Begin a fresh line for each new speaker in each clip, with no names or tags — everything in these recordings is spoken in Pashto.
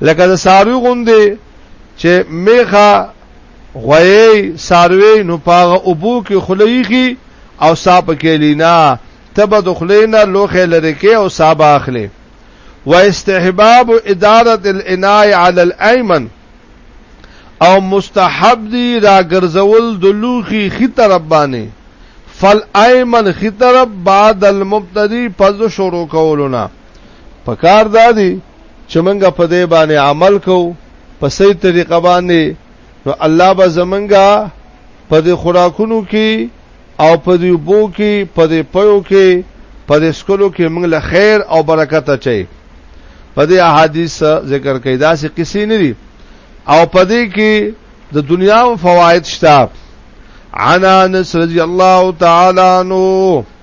لکه د ساروی غوندې چې میخه غوی ساروی نو پاغه ابو کې خلیږي او صاحب کې لینا تبه د خلینا لوخه لری کې او صاحب اخلي واستحباب اداره العنای علی الايمن او مستحب دی را ګرځول د لوخي خي طرف باندې فل ايمن خي طرف بعد المبتدي پس شروع کولونه پکار دا دی چې منګه په دې باندې عمل کو په صحیح طریقه باندې نو الله به زمنګا په دې خوراکونو کې او په دې بو کې په دې پيو کې په دې سکلو کې موږ له خیر او برکت اچي په دې احادیث ذکر کړي دا سه کسی نه دي او په دې کې د دنیا فواید شته عن انس رضی الله تعالی عنہ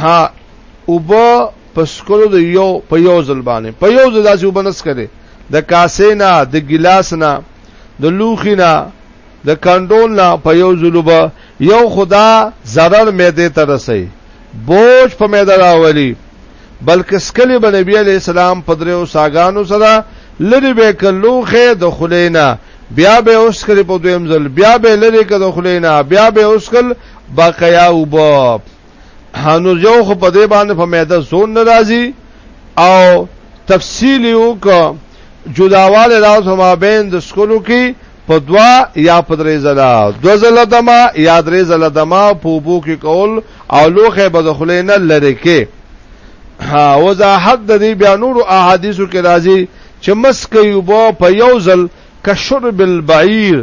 ها اوبه پسکلو د یو په یو ځل باندې په یو ځل داسې وبنس کړي د کاسې نه د ګلاس نه د لوخي نه د کندون نه په یو ځل وب یو خدا zarar مېده ته رسي بوج په مېده راولي بلکې سکلی به نبی علی السلام په دریو ساګانو سره لری به کلوخه د خلینا بیا به اوس کړي په دویم ځل بیا به لری کړي د خلینا بیا به اوس کړي بقیا وب نو یو خو په دې باندې په میده زون ناراضي او تفصیل یو ک جداواله راز هما بین د سکولو کې په دوا یا په درې زلا دو زلا دما یا درې زلا دما په بو کې کول او لوخه بدخلې نه لری کې ها وضاحت د دې بیا نور احادیثو کې راځي چې مس کوي بو په یو ځل کشرب البعیر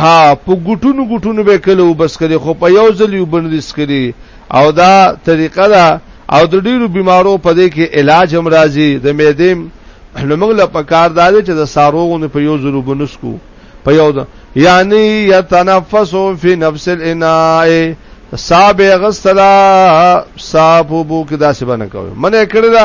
ها په ګټونو ګټونو به کله وبس کړي خو په یو ځل یو بندیز کړي او دا طریقه ده او د ډیرو بیمارو په دې کې علاج هم راځي د معدې نو موږ له پکار دا دي چې د ساروغونو په یو ځل وبنس کو په یو ځل یعنی یتنفس فی نفس الاناء صاحب غسلا صاحب بو کې داسې باندې کوي منه کړی دا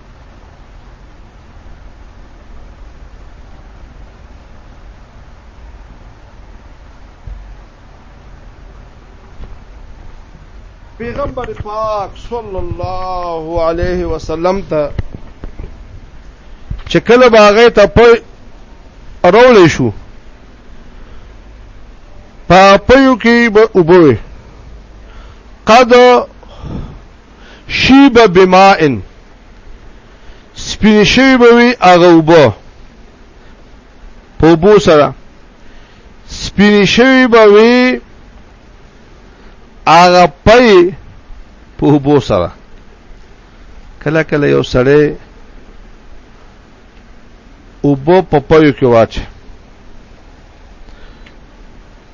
پیغمبر پاک صلی الله علیه وسلم ته چې کله باغې ته په رول شو په پيو کې به وبوي قد شیب بمائن سپین شوی بوي هغه وبو په بو سره سپین شوی بوي هغه پي په بو سره کله کله یو سړی وبو په پيو کې واچ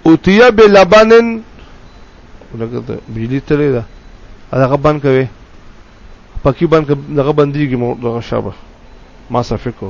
اوتیه بلبنن لکه ته بجلی تلې ده هغه بند کوي پکی بند دغه بنديږي مو دغه شابه ما صفه کو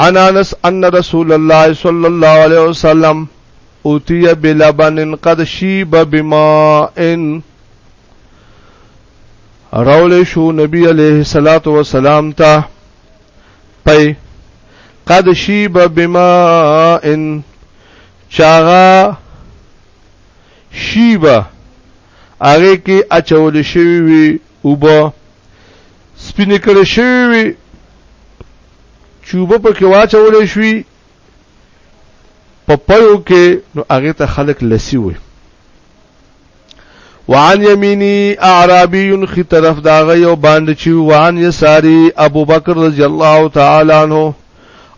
عن انس ان رسول الله صلى الله عليه وسلم اوتی بلبن قد شیب بماء رول شو نبی علیہ الصلات والسلام ته پي قد شیب بماء چاغا شیبه هغه کې اچول شوی وي او به سپین کړي شوی وي چوبه په کې واچول شوی په پيو کې نو هغه ته خلق لسی وي وعن یمینی اعرابی خی طرف داغه یو باندې چې وعن یساری ابوبکر رضی الله تعالی عنہ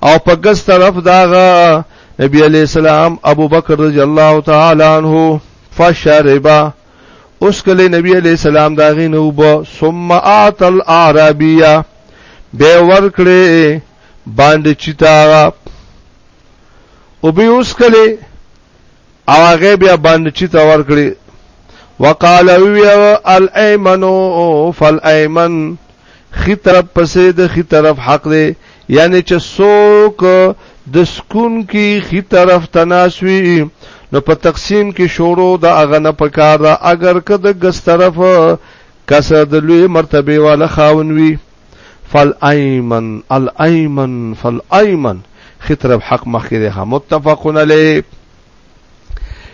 او په ګس طرف داغه نبی علی السلام ابو بکر رضی الله تعالی عنہ فشربا اوس کله نبی علی السلام داغه نو بو ثم اعت الاعرابیه به ورکړي باندې چتا او به اوس کله او هغه بیا باندې چې تا ورکړي وقال وی الايمن فالايمن خي طرف پسې د خي طرف حق دی یعنی چې څوک د سکون کې خي طرف تناسوي نو په تقسیم کې شورو د اغه نه پکار دا اگر که د ګس طرف کسه د لوی مرتبه والا خاون وي فالایمن الایمن فالایمن خې طرف حق مخ کې ده متفقون علیه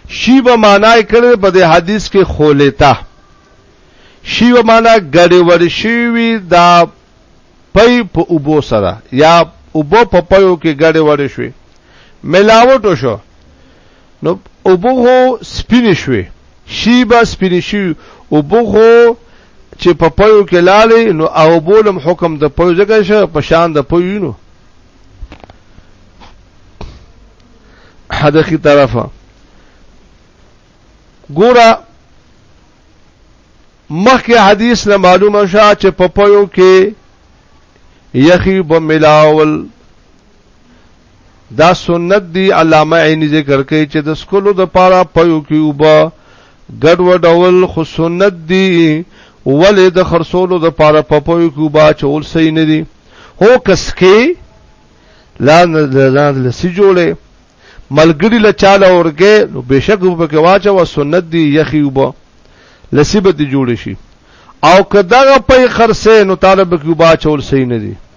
شی به معنی کړي په دې حدیث کې خولتا شی به معنی ګړې وړې شی وی دا پي په اوبو سره یا اوبو په پيو کې ګړې وړې شوي ملاوټ شو نو او بوغو سپینې شوې شیبه سپینې شي او بوغو چې په پيو کې لاله نو او بولم حکم د پيو ځکه شه په شان د پيو نو حدقي طرفه ګوره مخکې حدیث نه معلومه شوه چې په پيو کې یخی بملاول دا سنت دی علامه عینی ذکر کوي چې د سکلو د پاره پيو کې وبا ګډ وډول خو سنت دی ولې د خرصولو د پاره په پيو کې وبا چول صحیح نه دی هو کس کې لا ځان لسی جوړې ملګری له چاله اورګه نو بشک په کې واچو سنت دی یخي وبا لسی به جوړ شي او کداغه په خرصه نو طالب کې وبا چول صحیح نه دی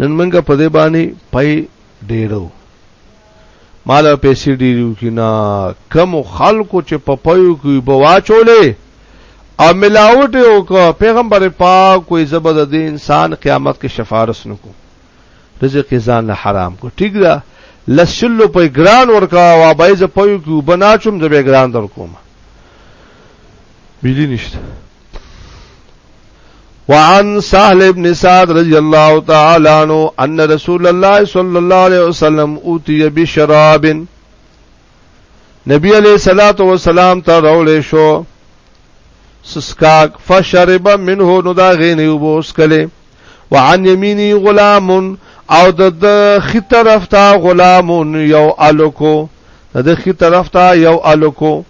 نن منګه په دې باندې پي ډېرو مال پیسې ډېرو کینا کم خلکو چې په پيو کې بواچولې او ملاوت یو کو پیغمبر پاک کوئی زبد دې انسان قیامت کې شفارس نکو رزق ځان له حرام کو ٹھیک ده لسلو په ګران ورکا او بایز پيو کې بناچوم زبې ګران در کومه بجلی نشته وعن سهل ابن سعد رضی الله تعالی عنہ ان رسول الله صلی الله علیه وسلم اوتی بشراب نبی علیہ الصلات والسلام ته راولې شو سسکاک فشرب منه نو دا غینې وبوس کله وعن یمینی غلام او د خي طرف ته غلام یو الکو د خي طرف ته یو الکو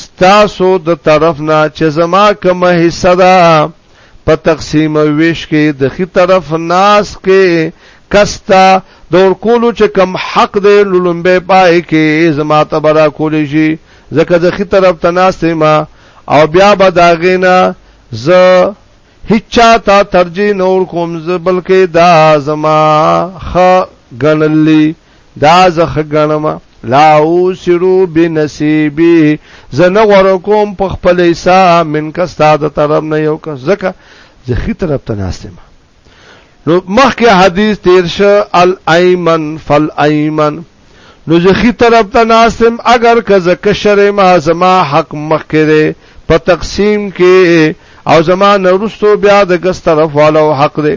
ستاسو د طرف نه چې زما کومه حصه ده په تقسیم او ویش کې د خي طرف ناس کې کستا د ورکولو چې کم حق دی لولمبه پای کې زما ته برا کول شي ځکه د خي طرف ته ناس ما او بیا به داغینا ز هچا تا ترجی نور کوم ز بلکې دا زما خ غنلی دا زه ښه ګڼم لا اوسرو بنصیبی زه نه غوړه کوم په خپل حصہ من کا ستاد طرف نه یو کا زکه زه خي طرف ته ناستم نو مخکې حدیث تیر شه الایمن فالایمن نو زه خي طرف ته ناستم اگر که زه کشر ما زما حق مخکره په تقسیم کې او زما نورستو بیا د ګس طرف والو حق دی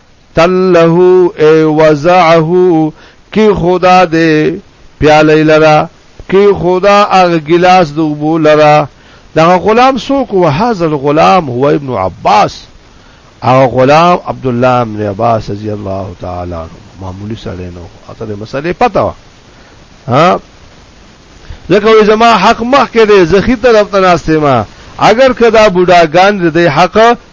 تله ای وزعه کی خدا دې پیاله لرا کی خدا اغ ګلاس د وبو لرا دغه غلام سوک و هاذا الغلام هو ابن عباس او غلام عبد الله بن عباس رضی الله تعالی عنہ معمولی سره نو اته مسلې پتا وا ها ځکه وې زما حق مخ کې دې زخی طرف ته ناستې ما اگر کدا بوډاګان دې حق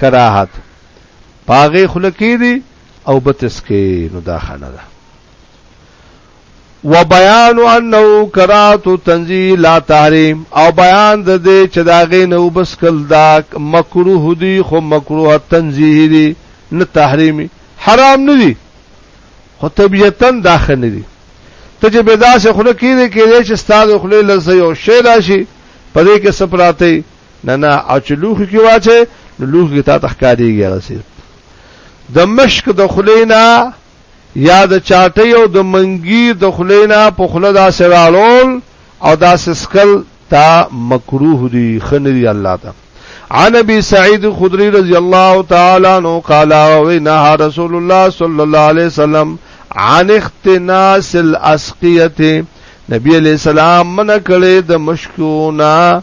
کراهت په هغې خوله کېږدي او بت څکي نو دا ښه نه ده وبيان انه کرات تنزيل لا تحريم او بیان د دې چې دا غي نو بس کل دا مکروه دي خو مکروه تنزيه دي نه تحريمي حرام نه دي خو طبيعتا داخل نه دي ته چې بيدا سه خله کېږي کېږي چې ستاسو خله لزه یو شی راشي پدې کې سپراته نه نه او چې لوخي کې واچې نو لوخي کې تا تخکاریږي رسید د مشک د خلینا یا د چاټي او د منګي د خلینا په خله دا سوالول او دا سسکل تا مکروه دي خنري الله ته عن ابي سعيد الخدري رضي الله تعالى عنه قال وينها رسول الله صلى الله عليه وسلم عن اختناس الاسقيه نبی علیہ السلام من کړي د مشکونه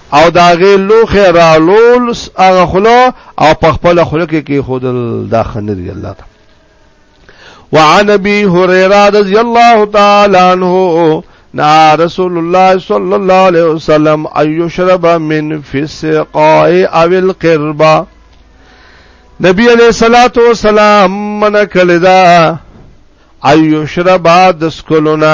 او دا غي لوخه رالول هغه خلا او په خپل خله کې کې خودل دا خنري الله تعالی وعن ابي هريره رضي الله تعالى عنه نا رسول الله صلى الله عليه وسلم اي يشرب من في السقاء او القربه نبی علیہ الصلات والسلام من کلدا ايو شربا د سکلونا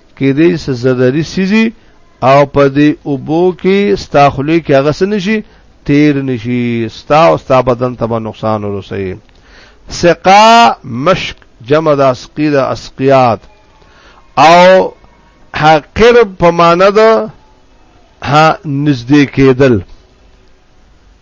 کې دې څه زدري سيزي او په دې اوبو کې ستا خلی کې هغه سن شي تیر نشي ستا او ستا بدن ته نقصان ورسي سقا مشک جمع د اسقی د اسقیات او حقر په معنا د ها نږدې کېدل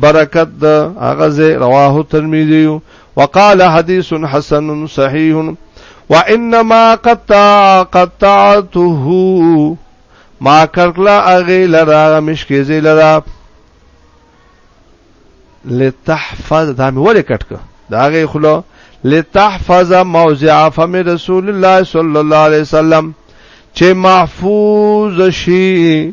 برکت د هغه ځای رواه ترمذی وقال حدیث حسن صحیح وانما قطع قطعته ما کرکلا اغه لرا مشکی زی لرا لتحفظ دا مې ولې کټک دا غي خلو لتحفظ موضع فم رسول الله صلی الله علیه وسلم چې محفوظ شي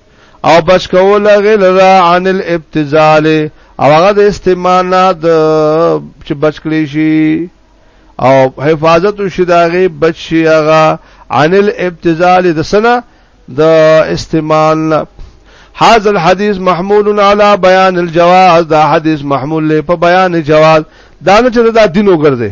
او بچ کول غل را عن الابتذال او هغه د استعمال نه د چې بچ کړی شي او حفاظت شي داغه بچ شي هغه عن الابتذال د سنه د استعمال هاذ الحديث محمول على بيان الجواز دا حدیث محمول له په بیان جواز دا نه چې دا دین وګرځي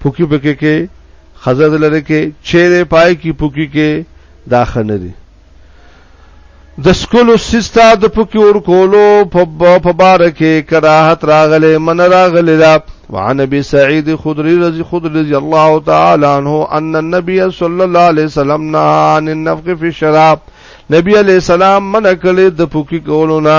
پوکی پکې کې خزر لره کې چیرې پای کې پوکی کې داخنه دي د سکولو سیستا د پوکی ور کولو په بار کې کراهت راغله من راغله دا وعن ابي سعيد خدري رضي خدري رضي الله تعالى عنه ان النبي صلى الله عليه وسلم نهى عن النفق في الشراب نبی علیہ السلام منع کړی د پوکی کولو نه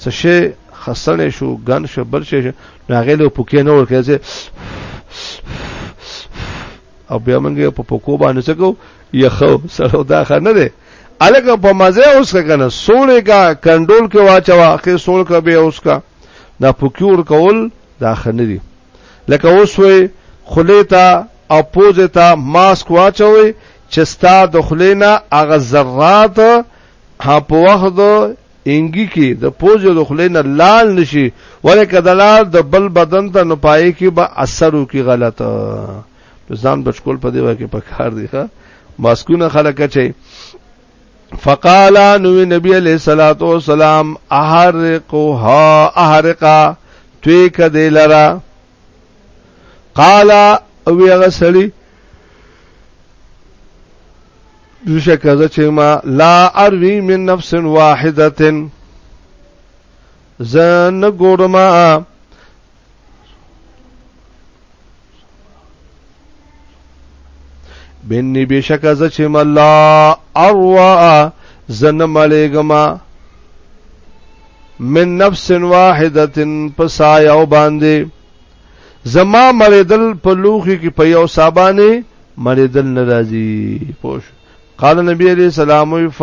څه شي خسړې شو ګن شو بل شي هغه له پوکې نه ورکړي چې او بیا موږ په پوکو باندې څه کو یخو سره دا خنه ده الګ په مزه اوس کنه سولې کا کنټرول کې واچوا اخر سول کا به اوس کا دا پوکور کول دا خنه دي لکه اوس وي خلې تا او پوزه تا ماسک واچوي چې ستا د خلینا اغه ذرات ها په وخت انګي کې د پوزې د خلې نه لال نشي ولې کدلال د بل بدن ته نه پای کې به اثر وکي غلط ځان بچکول په دی وای کې پکار دی ښا ماسکونه خلک چي فقال نو نبی علیہ الصلات والسلام احرقها احرقا توی کدی لرا قال او هغه سړي دوشه کزه چې ما لا اروي من نفس واحده زن ګورما بنی بشک از چې ملا اروا زن ملګما من نفس واحده پسای او باندې زما مریدل په لوخي کې په یو صابانه مریدل ناراضي پوش قال نبی علیہ السلام ف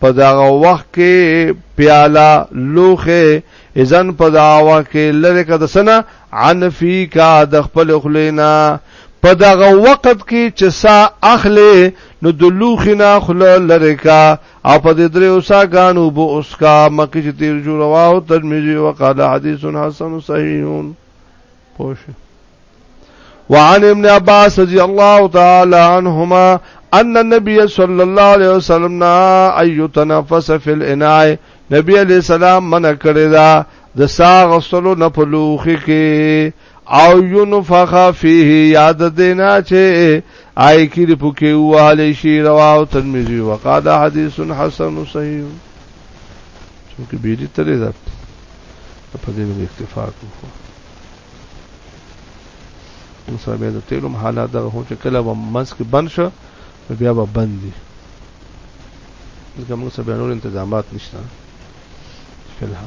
په دغه وخت کې پیاله لوخه اذن په دغه وخت کې لره کده سنه عن فیکا د خپل خلینا په دغه وخت کې چې سا اخلي نو د لوخینا خله لره کا او په دې درې اوسا غانو بو اوس کا مکه چې تیر جو رواه ترمذی وقاله حدیث حسن صحیحون پوښه وعن ابن عباس رضی الله تعالی عنهما ان النبي صلى الله عليه وسلم نا ايو تنفس في الاناء نبی علیہ السلام منع کړی دا د ساغ غسلو نه په لوخي کې او ينفخ فيه یاد دینا چې آی کې د پوکې واله شي رواه ترمذی وقال حدیث حسن صحیح چونکه بیری ترې ده په دې باندې اتفاق وکړو نو سره بیا د تیلو حالات دغه هو چې کله به منځ کې بند شو بیا به بند دي ځکه موږ سره بیا نور انتظامات نشته فی الحال